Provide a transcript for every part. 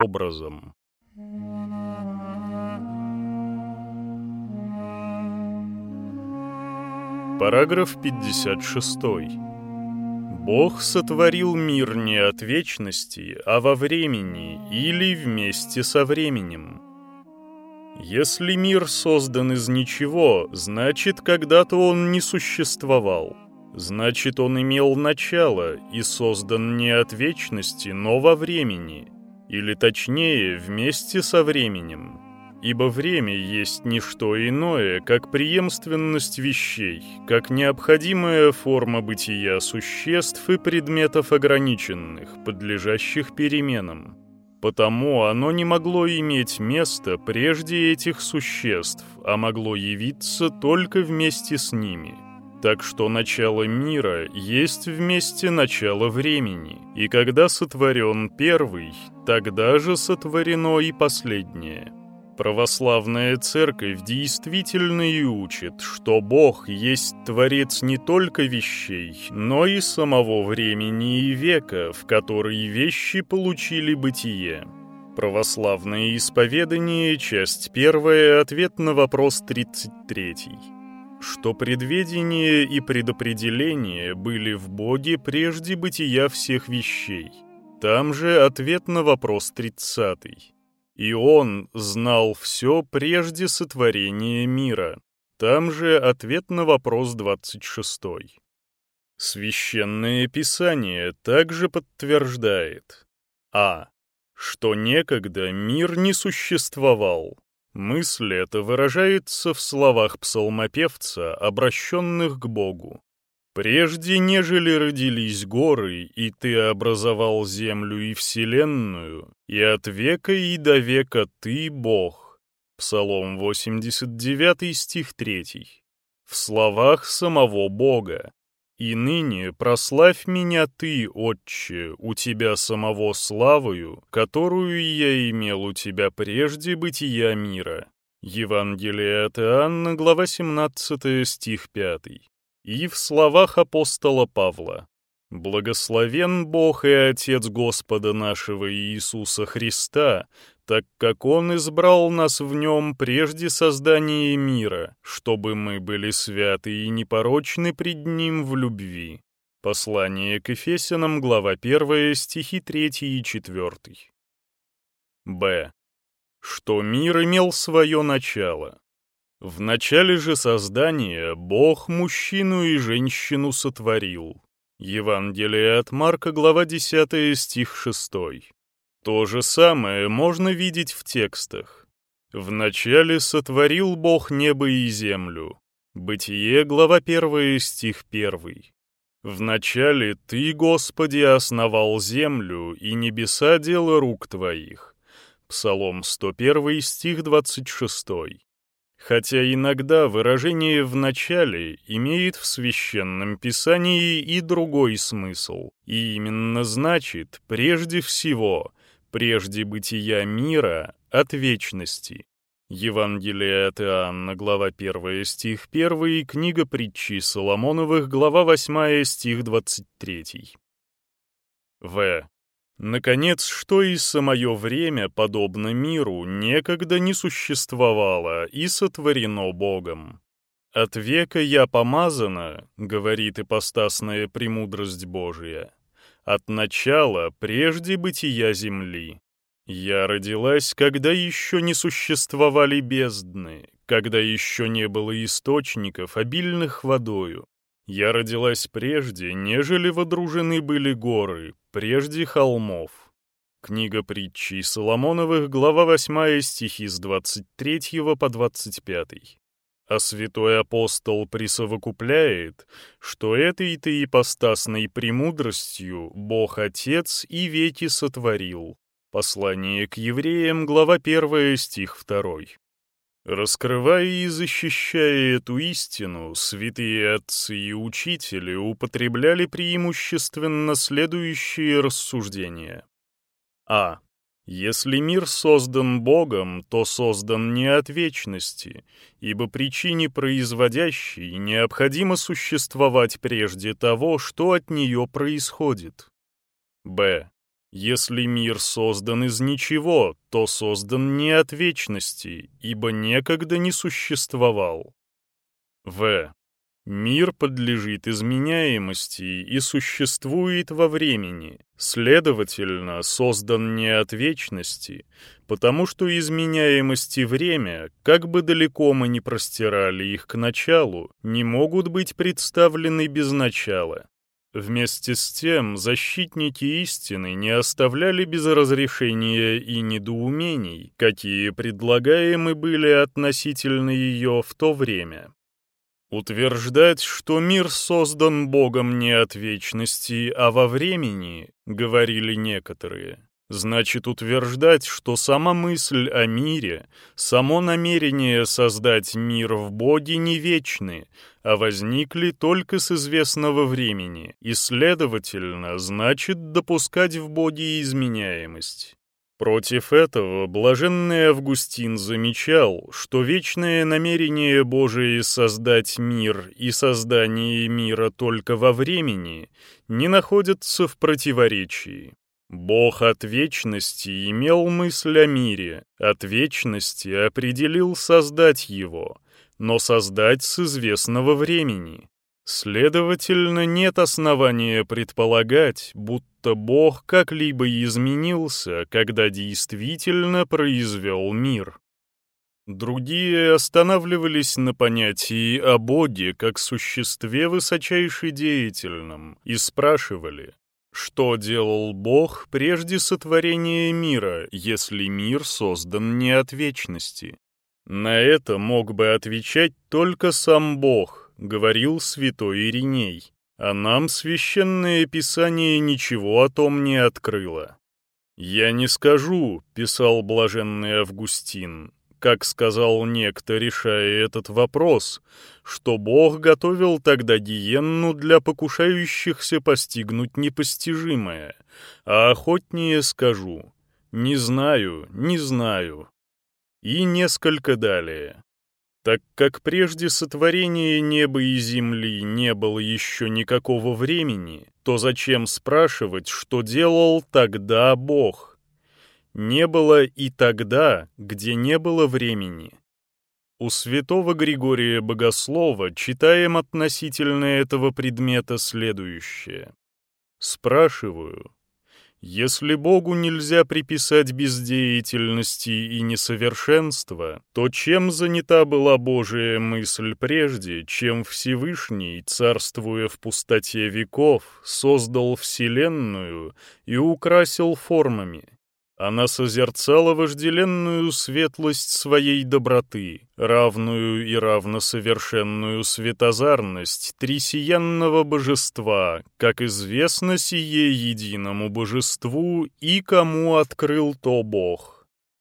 образом. Параграф 56. Бог сотворил мир не от вечности, а во времени или вместе со временем. Если мир создан из ничего, значит, когда-то он не существовал. Значит, он имел начало и создан не от вечности, но во времени, или точнее, вместе со временем ибо время есть не что иное, как преемственность вещей, как необходимая форма бытия существ и предметов ограниченных, подлежащих переменам. Потому оно не могло иметь места прежде этих существ, а могло явиться только вместе с ними. Так что начало мира есть вместе начало времени, и когда сотворен первый, тогда же сотворено и последнее. Православная церковь действительно и учит, что Бог есть Творец не только вещей, но и самого времени и века, в который вещи получили бытие. Православное исповедание, часть первая, ответ на вопрос 33. Что предведение и предопределение были в Боге прежде бытия всех вещей. Там же ответ на вопрос 30. И он знал все прежде сотворения мира. Там же ответ на вопрос 26. Священное Писание также подтверждает А. Что некогда мир не существовал. Мысль эта выражается в словах псалмопевца, обращенных к Богу. Прежде нежели родились горы, и ты образовал землю и вселенную, и от века и до века ты Бог. Псалом 89 стих 3. В словах самого Бога. И ныне прославь меня ты, Отче, у тебя самого славою, которую я имел у тебя прежде бытия мира. Евангелие от Иоанна, глава 17, стих 5 и в словах апостола Павла «Благословен Бог и Отец Господа нашего Иисуса Христа, так как Он избрал нас в Нем прежде создания мира, чтобы мы были святы и непорочны пред Ним в любви». Послание к Ефесянам, глава 1, стихи 3 и 4. Б. Что мир имел свое начало. В начале же создания Бог мужчину и женщину сотворил. Евангелие от Марка, глава 10, стих 6. То же самое можно видеть в текстах. В начале сотворил Бог небо и землю. Бытие, глава 1, стих 1. В начале Ты, Господи, основал землю, и небеса дело рук Твоих. Псалом 101, стих 26. Хотя иногда выражение «в начале» имеет в Священном Писании и другой смысл, и именно значит «прежде всего», «прежде бытия мира» от вечности. Евангелие от Иоанна, глава 1, стих 1, книга притчи Соломоновых, глава 8, стих 23. В. Наконец, что и самое время, подобно миру, некогда не существовало и сотворено Богом. «От века я помазана», — говорит ипостасная премудрость Божия, «от начала, прежде бытия земли. Я родилась, когда еще не существовали бездны, когда еще не было источников, обильных водою, я родилась прежде, нежели водружены были горы, прежде холмов. Книга притчи Соломоновых, глава 8, стихи с 23 по 25. А святой апостол присовокупляет, что этой-то ипостасной премудростью Бог Отец и веки сотворил. Послание к евреям, глава 1, стих 2. Раскрывая и защищая эту истину, святые отцы и учители употребляли преимущественно следующие рассуждения. А. Если мир создан Богом, то создан не от вечности, ибо причине производящей необходимо существовать прежде того, что от нее происходит. Б. Если мир создан из ничего, то создан не от вечности, ибо некогда не существовал. В. Мир подлежит изменяемости и существует во времени, следовательно, создан не от вечности, потому что изменяемость и время, как бы далеко мы ни простирали их к началу, не могут быть представлены без начала. Вместе с тем, защитники истины не оставляли без разрешения и недоумений, какие предлагаемы были относительно ее в то время. Утверждать, что мир создан Богом не от вечности, а во времени, говорили некоторые, значит утверждать, что сама мысль о мире, само намерение создать мир в Боге не вечны, а возникли только с известного времени, и, следовательно, значит допускать в Боге изменяемость. Против этого блаженный Августин замечал, что вечное намерение Божие создать мир и создание мира только во времени не находятся в противоречии. Бог от вечности имел мысль о мире, от вечности определил создать его, но создать с известного времени. Следовательно, нет основания предполагать, будто Бог как-либо изменился, когда действительно произвел мир. Другие останавливались на понятии о Боге как существе высочайше деятельном и спрашивали, что делал Бог прежде сотворения мира, если мир создан не от вечности? На это мог бы отвечать только сам Бог, говорил святой Ириней, а нам священное писание ничего о том не открыло. «Я не скажу», — писал блаженный Августин, как сказал некто, решая этот вопрос, что Бог готовил тогда гиенну для покушающихся постигнуть непостижимое, а охотнее скажу «не знаю, не знаю». И несколько далее. Так как прежде сотворения неба и земли не было еще никакого времени, то зачем спрашивать, что делал тогда Бог? Не было и тогда, где не было времени. У святого Григория Богослова читаем относительно этого предмета следующее. Спрашиваю, если Богу нельзя приписать бездеятельности и несовершенства, то чем занята была Божия мысль прежде, чем Всевышний, царствуя в пустоте веков, создал Вселенную и украсил формами? Она созерцала вожделенную светлость своей доброты, равную и равносовершенную светозарность трисиянного божества, как известно сие единому божеству и кому открыл то Бог.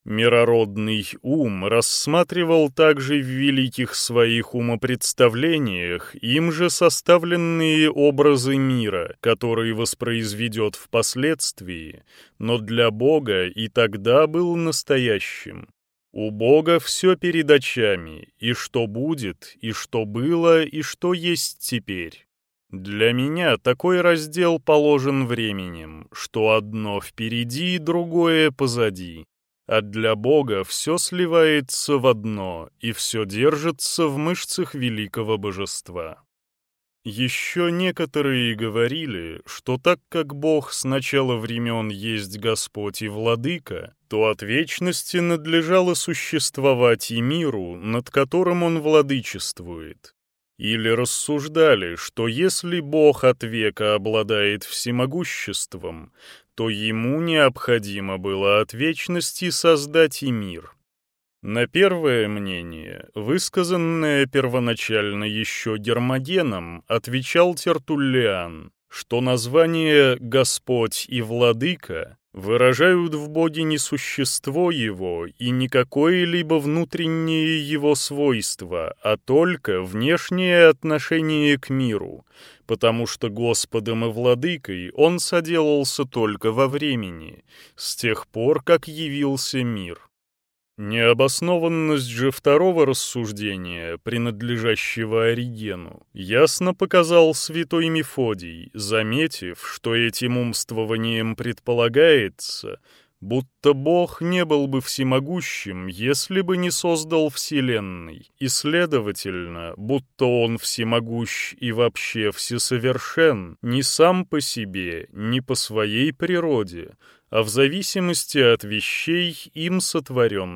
Мирородный ум рассматривал также в великих своих умопредставлениях им же составленные образы мира, который воспроизведет впоследствии, но для Бога и тогда был настоящим. У Бога все перед очами, и что будет, и что было, и что есть теперь. Для меня такой раздел положен временем, что одно впереди, другое позади а для Бога все сливается в одно и все держится в мышцах великого божества. Еще некоторые говорили, что так как Бог с начала времен есть Господь и Владыка, то от вечности надлежало существовать и миру, над которым Он владычествует. Или рассуждали, что если Бог от века обладает всемогуществом, то ему необходимо было от вечности создать и мир. На первое мнение, высказанное первоначально еще Гермогеном, отвечал Тертуллиан, что название «Господь» и «Владыка» выражают в Боге не существо Его и не какое-либо внутреннее Его свойство, а только внешнее отношение к миру, потому что Господом и Владыкой Он соделался только во времени, с тех пор, как явился мир. Необоснованность же второго рассуждения, принадлежащего Оригену, ясно показал святой Мефодий, заметив, что этим умствованием предполагается, будто Бог не был бы всемогущим, если бы не создал Вселенной, и, следовательно, будто Он всемогущ и вообще всесовершен ни сам по себе, ни по своей природе, а в зависимости от вещей им сотворен.